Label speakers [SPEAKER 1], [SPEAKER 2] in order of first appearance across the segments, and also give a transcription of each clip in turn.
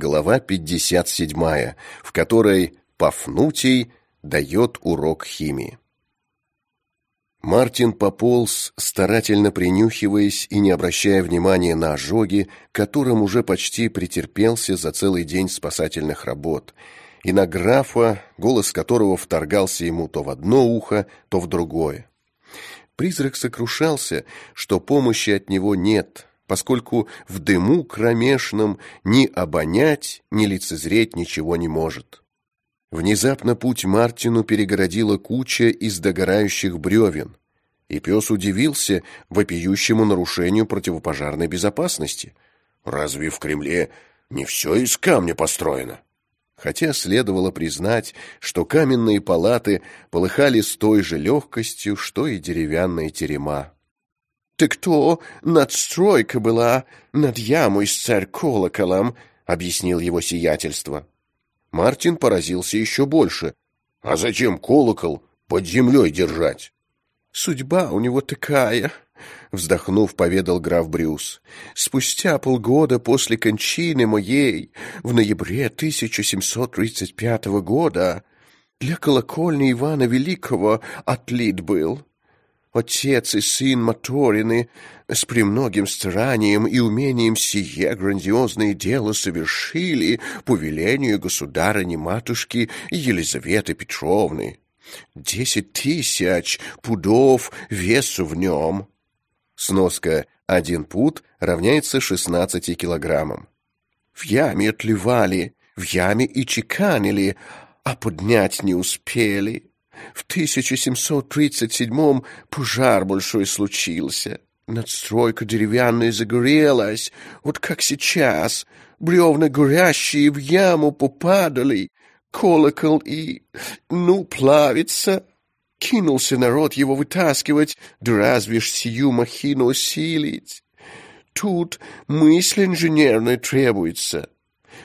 [SPEAKER 1] Глава 57, в которой Пафнутий дает урок химии. Мартин пополз, старательно принюхиваясь и не обращая внимания на ожоги, которым уже почти претерпелся за целый день спасательных работ, и на графа, голос которого вторгался ему то в одно ухо, то в другое. Призрак сокрушался, что помощи от него нет, поскольку в дыму кромешном ни обонять, ни лицезреть ничего не может. Внезапно путь Мартину перегородила куча из догорающих бревен, и пес удивился вопиющему нарушению противопожарной безопасности. «Разве в Кремле не все из камня построено?» Хотя следовало признать, что каменные палаты полыхали с той же легкостью, что и деревянные терема. «Так то надстройка была над ямой с царь-колоколом», — объяснил его сиятельство. Мартин поразился еще больше. «А зачем колокол под землей держать?» «Судьба у него такая», — вздохнув, поведал граф Брюс. «Спустя полгода после кончины моей, в ноябре 1735 года, для колокольни Ивана Великого отлит был. Отец и сын Моторины с премногим старанием и умением сие грандиозное дело совершили по велению государыни-матушки Елизаветы Петровны. Десять тысяч пудов весу в нем. Сноска «один пуд» равняется шестнадцати килограммам. В яме отливали, в яме и чеканили, а поднять не успели. В 1737-м пожар большой случился. Надстройка деревянная загорелась, вот как сейчас. Бревна горящие в яму попадали, колокол и... ну, плавится. Кинулся народ его вытаскивать, да разве ж сию махину усилить? Тут мысль инженерная требуется.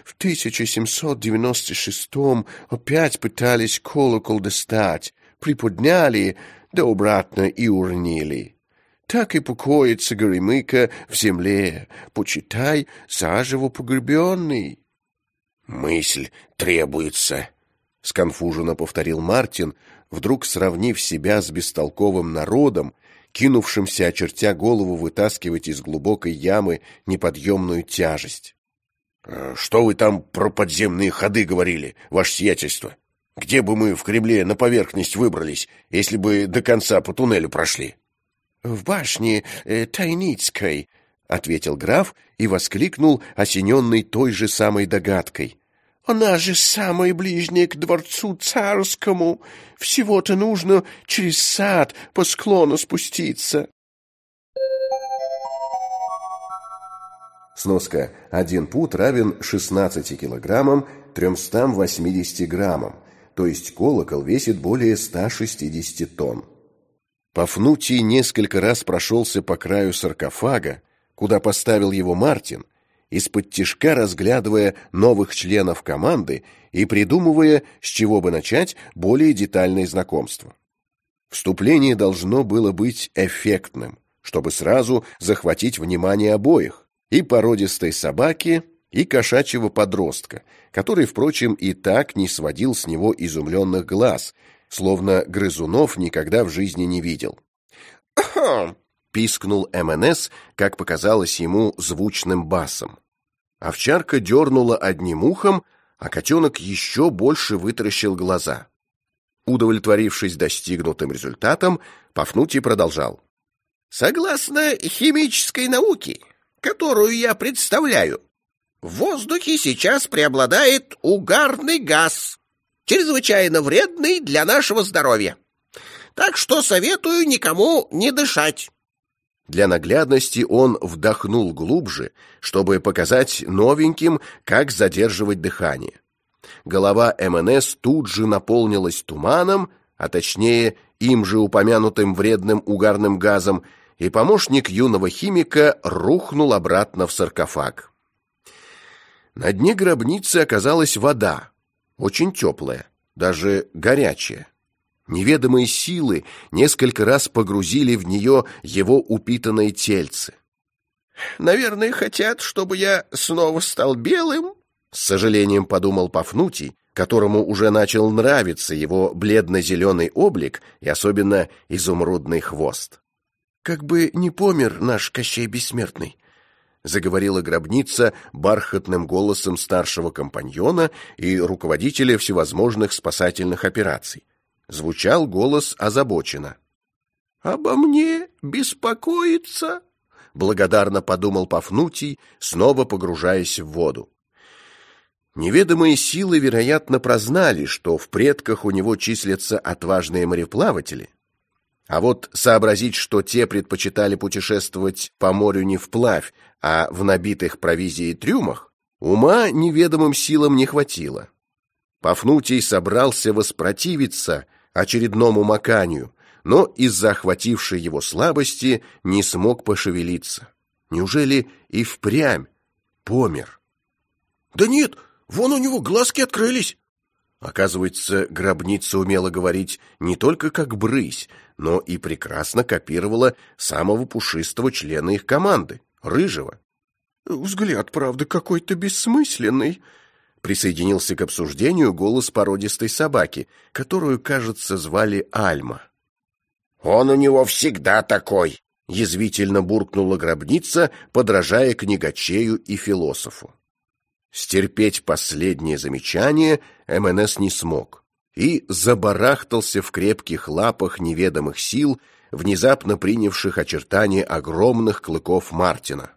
[SPEAKER 1] В 1796-м опять пытались колокол достать, приподняли, да обратно и уронили. Так и покоится Горемыка в земле, почитай, заживо погребенный. «Мысль требуется», — сконфуженно повторил Мартин, вдруг сравнив себя с бестолковым народом, кинувшимся, очертя голову, вытаскивать из глубокой ямы неподъемную тяжесть. Э, «Что вы там про подземные ходы говорили, ваше сиятельство? Где бы мы в Кремле на поверхность выбрались, если бы до конца по туннелю прошли?»
[SPEAKER 2] «В башне э, Тайницкой», — ответил граф и воскликнул, осененный той же самой догадкой. «Она же самая ближняя к дворцу царскому. Всего-то нужно через сад по склону спуститься».
[SPEAKER 1] Сноска. Один пуд равен 16 килограммам 380 граммам, то есть колокол весит более 160 тонн. Пафнутий несколько раз прошелся по краю саркофага, куда поставил его Мартин, из-под тишка разглядывая новых членов команды и придумывая, с чего бы начать более детальное знакомство. Вступление должно было быть эффектным, чтобы сразу захватить внимание обоих и породистой собаки, и кошачьего подростка, который, впрочем, и так не сводил с него изумленных глаз, словно грызунов никогда в жизни не видел. пискнул МНС, как показалось ему звучным басом. Овчарка дернула одним ухом, а котенок еще больше вытаращил глаза. Удовлетворившись достигнутым результатом, Пафнутий продолжал.
[SPEAKER 3] «Согласно химической науке, которую я представляю, в воздухе сейчас преобладает угарный газ, чрезвычайно вредный для нашего здоровья. Так что советую никому не дышать.
[SPEAKER 1] Для наглядности он вдохнул глубже, чтобы показать новеньким, как задерживать дыхание. Голова МНС тут же наполнилась туманом, а точнее им же упомянутым вредным угарным газом, и помощник юного химика рухнул обратно в саркофаг. На дне гробницы оказалась вода, очень теплая, даже горячая. Неведомые силы несколько раз погрузили в нее его упитанное тельце.
[SPEAKER 3] «Наверное, хотят, чтобы я снова стал белым?»
[SPEAKER 1] С сожалением подумал Пафнутий, которому уже начал нравиться его бледно-зеленый облик и особенно изумрудный хвост.
[SPEAKER 2] «Как бы не помер наш Кощей Бессмертный», — заговорила гробница бархатным голосом старшего компаньона и руководителя всевозможных спасательных операций. Звучал голос озабоченно.
[SPEAKER 3] «Обо мне беспокоится?» — благодарно подумал Пафнутий, снова погружаясь в воду.
[SPEAKER 2] Неведомые силы, вероятно, прознали, что в предках у него числятся отважные мореплаватели. А вот сообразить, что те предпочитали путешествовать по морю не вплавь, а в набитых провизией трюмах, ума неведомым силам не хватило. Пафнутий собрался воспротивиться очередному маканию, но из-за охватившей его слабости не смог пошевелиться. Неужели и впрямь помер?
[SPEAKER 3] «Да нет, Вон у него глазки открылись.
[SPEAKER 2] Оказывается, гробница умела говорить не только как брысь, но и прекрасно копировала самого пушистого члена их команды, рыжего.
[SPEAKER 3] Взгляд, правда, какой-то бессмысленный.
[SPEAKER 2] Присоединился к обсуждению голос породистой собаки, которую, кажется, звали Альма.
[SPEAKER 3] Он у него всегда такой,
[SPEAKER 2] язвительно буркнула гробница, подражая книгачею и философу. Стерпеть последнее замечание МНС не смог и забарахтался в крепких лапах неведомых сил, внезапно принявших очертания огромных клыков Мартина.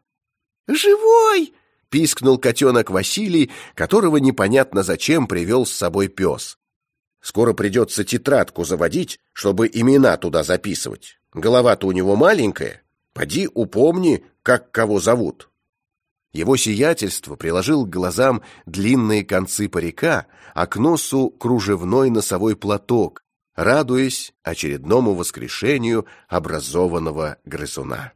[SPEAKER 3] «Живой!»
[SPEAKER 2] — пискнул котенок Василий, которого непонятно зачем привел с собой пес. Скоро придется тетрадку заводить, чтобы имена туда записывать. Голова-то у него маленькая. Поди упомни, как кого зовут. Его сиятельство приложил к глазам длинные концы парика, а к носу кружевной носовой платок, радуясь очередному воскрешению образованного грызуна.